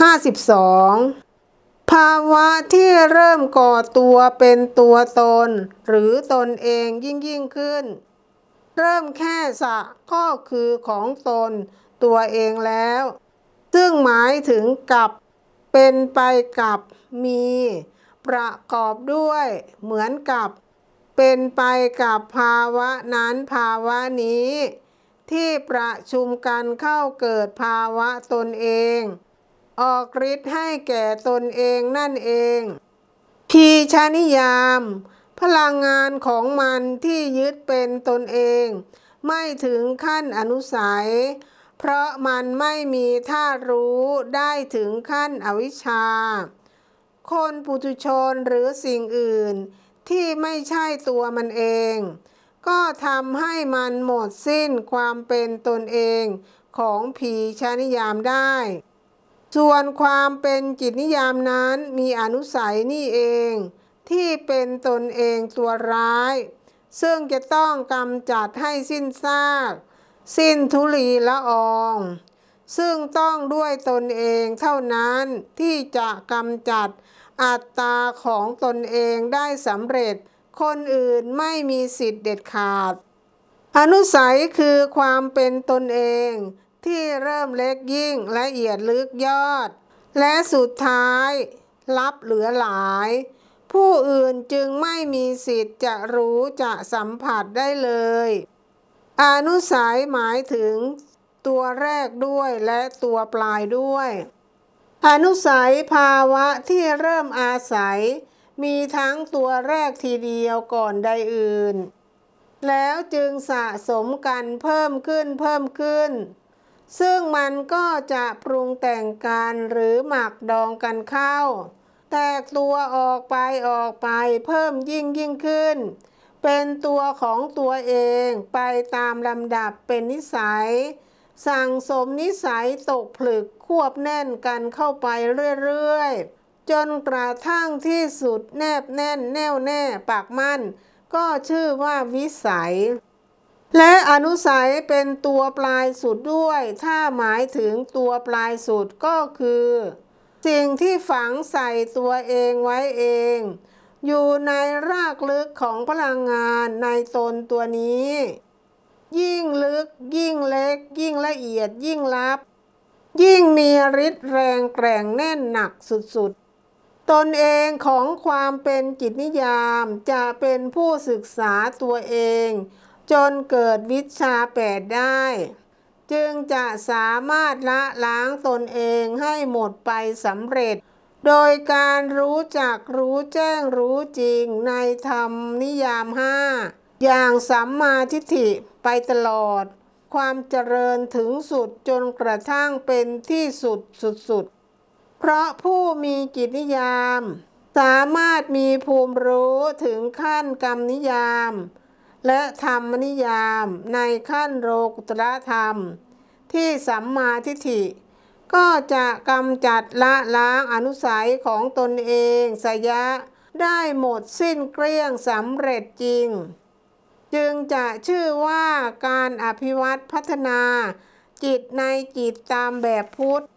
52 ภาวะที่เริ่มก่อตัวเป็นตัวตน หรือตนเองยิ่งยิ่งขึ้น เริ่มแค่สะก็คือของตนตัวเองแล้ว ซึ่งหมายถึงกับเป็นไปกับมี ประกอบด้วย เหมือนกับ เป็นไปกับภาวะนั้นภาวะนี้ ที่ประชุมกันเข้าเกิดภาวะตนเอง ออกฤทธิ์ให้แก่ตนเองนั่นเองพีชานิยาม พลังงานของมันที่ยึดเป็นตนเอง ไม่ถึงขั้นอนุสัย เพราะมันไม่มีท่ารู้ได้ถึงขั้นอวิชชา คนปุถุชนหรือสิ่งอื่นที่ไม่ใช่ตัวมันเอง ก็ทำให้มันหมดสิ้นความเป็นตนเองของผีชานิยามได้ ส่วนความเป็นจิตนิยามนั้นมีอนุสัยนี่เอง ที่เป็นตนเองตัวร้าย ซึ่งจะต้องกำจัดให้สิ้นซาก สิ้นทุลีละออง ซึ่งต้องด้วยตนเองเท่านั้นที่จะกำจัดอัตตาของตนเองได้สำเร็จ คนอื่นไม่มีสิทธิ์เด็ดขาด อนุสัยคือความเป็นตนเอง ที่เริ่มเล็กยิ่งละเอียดลึกยอด และสุดท้ายลับเหลือหลาย ผู้อื่นจึงไม่มีสิทธิ์จะรู้จะสัมผัสได้เลย อนุสัยหมายถึงตัวแรกด้วยและตัวปลายด้วย อนุสัยภาวะที่เริ่มอาศัย มีทั้งตัวแรกทีเดียวก่อนใดอื่น แล้วจึงสะสมกันเพิ่มขึ้นเพิ่มขึ้น ซึ่งมันก็จะปรุงแต่งกันหรือหมักดองกันเข้า แตกตัวออกไปออกไปเพิ่มยิ่งยิ่งขึ้น เป็นตัวของตัวเองไปตามลำดับเป็นนิสัย สั่งสมนิสัยตกผลึกควบแน่นกันเข้าไปเรื่อยๆ จนกระทั่งที่สุดแนบแน่นแน่วแน่ปากมั่น ก็ชื่อว่าวิสัย และอนุสัยเป็นตัวปลายสุดด้วย ถ้าหมายถึงตัวปลายสุดก็คือ สิ่งที่ฝังใส่ตัวเองไว้เอง อยู่ในรากลึกของพลังงานในตนตัวนี้ ยิ่งลึกยิ่งเล็ก ยิ่งละเอียดยิ่งลับ ยิ่งมีฤทธิ์แรงแกร่งแน่นหนักสุดๆ ตนเองของความเป็นจิตนิยามจะเป็นผู้ศึกษาตัวเอง จนเกิดวิชาแปดได้ จึงจะสามารถละล้างตนเองให้หมดไปสำเร็จ โดยการรู้จักรู้แจ้งรู้จริงในธรรมนิยามห้าอย่างสัมมาทิฏฐิไปตลอด ความเจริญถึงสุดจนกระทั่งเป็นที่สุดสุดๆเพราะผู้มีจิตนิยาม สามารถมีภูมิรู้ถึงขั้นกรรมนิยาม และธรรมนิยามในขั้นโลกุตรธรรม ที่สัมมาทิฏฐิ ก็จะกำจัดละล้างอนุสัยของตนเองสยะ ได้หมดสิ้นเกลี้ยงสำเร็จจริง จึงจะชื่อว่าการอภิวัตพัฒนาจิตในจิตตามแบบพุทธ